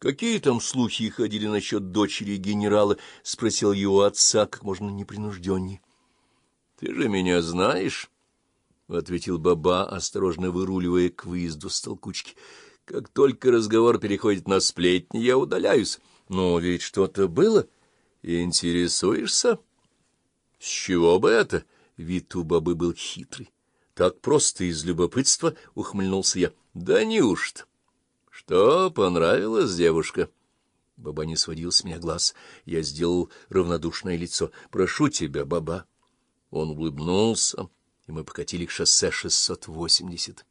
Какие там слухи ходили насчет дочери генерала? — спросил его отца как можно непринужденней. — Ты же меня знаешь, — ответил Баба, осторожно выруливая к выезду с толкучки. — Как только разговор переходит на сплетни, я удаляюсь. Но ведь что-то было. Интересуешься? — С чего бы это? Вид у Бабы был хитрый. Так просто из любопытства ухмыльнулся я. — Да неужто? Что, понравилась девушка? Баба не сводил с меня глаз. Я сделал равнодушное лицо. Прошу тебя, баба. Он улыбнулся, и мы покатили к шоссе 680.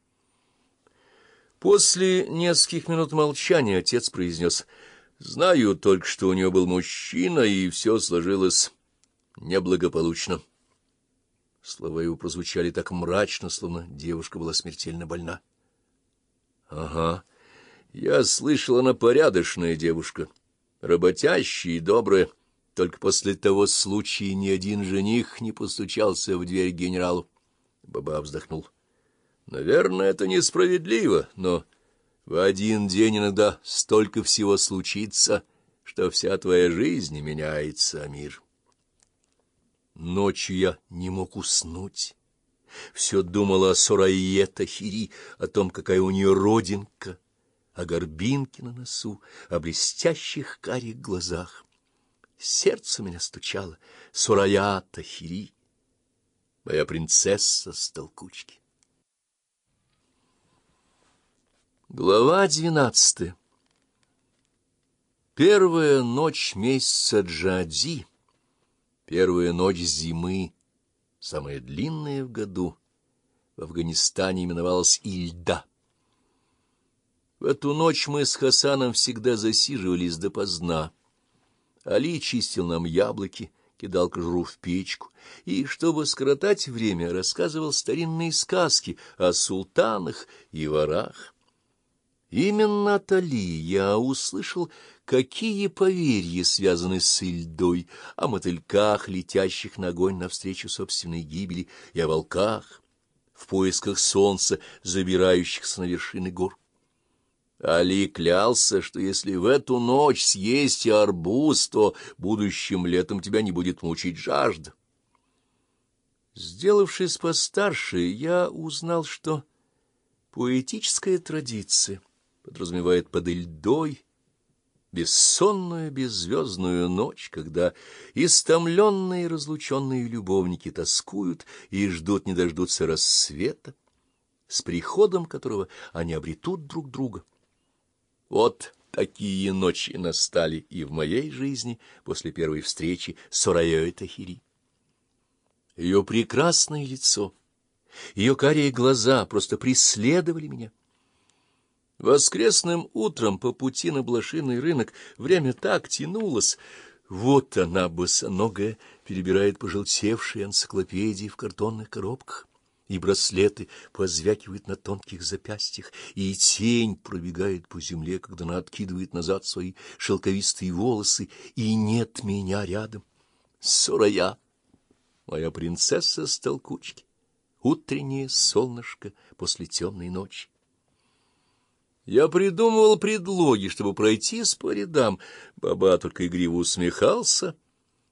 После нескольких минут молчания отец произнес. Знаю только, что у нее был мужчина, и все сложилось неблагополучно. Слова его прозвучали так мрачно, словно девушка была смертельно больна. — Ага. Я слышал, она порядочная девушка, работящая и добрая. Только после того случая ни один жених не постучался в дверь генералу. Баба вздохнул. Наверное, это несправедливо, но в один день иногда столько всего случится, что вся твоя жизнь меняется, мир. Ночью я не мог уснуть. Все думала о Сурайе Тахири, о том, какая у нее родинка — о горбинке на носу, о блестящих карих глазах. Сердце у меня стучало. Сурая Тахири, моя принцесса с толкучки. Глава двенадцатая Первая ночь месяца Джади, первая ночь зимы, самая длинная в году, в Афганистане именовалась Ильда. В эту ночь мы с Хасаном всегда засиживались допоздна. Али чистил нам яблоки, кидал кожуру в печку, и, чтобы скоротать время, рассказывал старинные сказки о султанах и ворах. Именно от Али я услышал, какие поверья связаны с Ильдой, о мотыльках, летящих на огонь навстречу собственной гибели, и о волках, в поисках солнца, забирающихся на вершины гор. Али клялся, что если в эту ночь съесть арбуз, то будущим летом тебя не будет мучить жажда. Сделавшись постарше, я узнал, что поэтическая традиция подразумевает под льдой бессонную беззвездную ночь, когда истомленные разлученные любовники тоскуют и ждут не дождутся рассвета, с приходом которого они обретут друг друга. Вот такие ночи настали и в моей жизни после первой встречи с Орайой Тахири. Ее прекрасное лицо, ее карие глаза просто преследовали меня. Воскресным утром по пути на блошиный рынок время так тянулось. Вот она, босоногая, перебирает пожелтевшие энциклопедии в картонных коробках и браслеты позвякивают на тонких запястьях, и тень пробегает по земле, когда она откидывает назад свои шелковистые волосы, и нет меня рядом. Сурая, моя принцесса с толкучки, утреннее солнышко после темной ночи. Я придумывал предлоги, чтобы пройтись по рядам. Баба только игриво усмехался —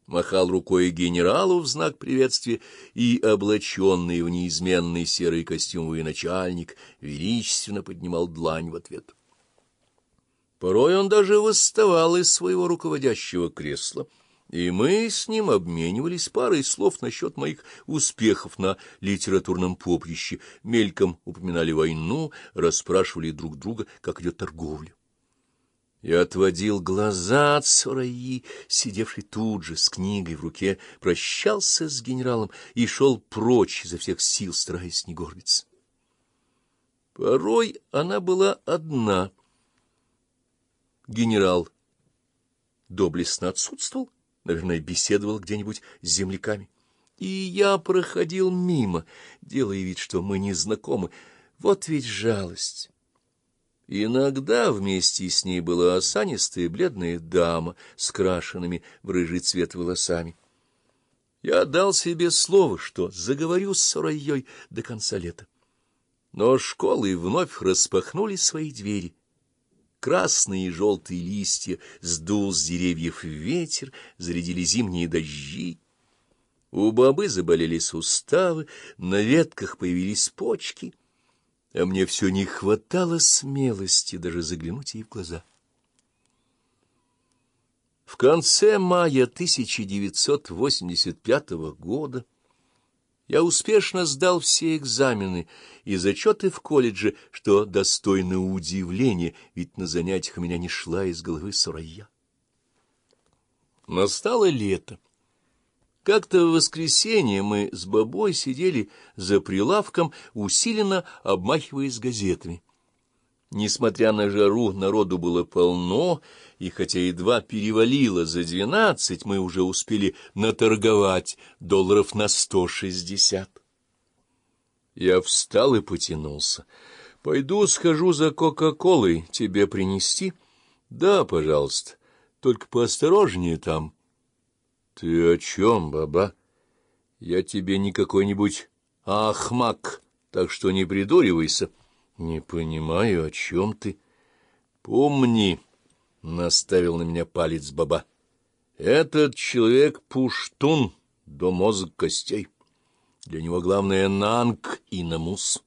махал рукой генералу в знак приветствия, и облаченный в неизменный серый костюм военачальник величественно поднимал длань в ответ. Порой он даже восставал из своего руководящего кресла, и мы с ним обменивались парой слов насчет моих успехов на литературном поприще, мельком упоминали войну, расспрашивали друг друга, как идет торговля. Я отводил глаза от Сураи, сидевший тут же с книгой в руке, прощался с генералом и шел прочь изо всех сил, стараясь не горбиться. Порой она была одна. Генерал доблестно отсутствовал, наверное, беседовал где-нибудь с земляками. И я проходил мимо, делая вид, что мы не знакомы. Вот ведь жалость. Иногда вместе с ней была осанистая бледная дама с крашенными в рыжий цвет волосами. Я дал себе слово, что заговорю с Сурайей до конца лета. Но школы вновь распахнули свои двери, Красные и желтые листья сдул с деревьев ветер, зарядили зимние дожди. У бабы заболели суставы, на ветках появились почки, а мне все не хватало смелости даже заглянуть ей в глаза. В конце мая 1985 года я успешно сдал все экзамены и зачеты в колледже, что достойно удивления, ведь на занятиях у меня не шла из головы Сурайя. Настало лето. Как-то в воскресенье мы с бабой сидели за прилавком, усиленно обмахиваясь газетами. Несмотря на жару, народу было полно, и хотя едва перевалило за двенадцать, мы уже успели наторговать долларов на сто шестьдесят. Я встал и потянулся. «Пойду схожу за Кока-Колой, тебе принести?» «Да, пожалуйста, только поосторожнее там». «Ты о чем, баба? Я тебе не какой-нибудь ахмак, так что не придуривайся». — Не понимаю, о чем ты. — Помни, — наставил на меня палец баба, — этот человек пуштун до мозг костей. Для него главное нанг и намус.